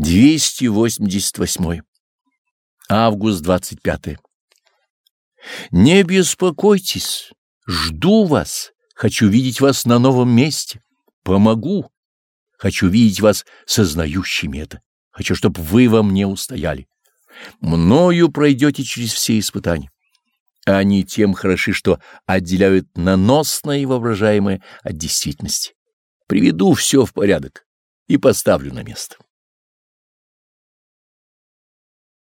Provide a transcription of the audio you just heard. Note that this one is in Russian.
288. Август 25. Не беспокойтесь, жду вас, хочу видеть вас на новом месте, помогу, хочу видеть вас сознающими это, хочу, чтобы вы во мне устояли. Мною пройдете через все испытания. Они тем хороши, что отделяют наносное и воображаемое от действительности. Приведу все в порядок и поставлю на место.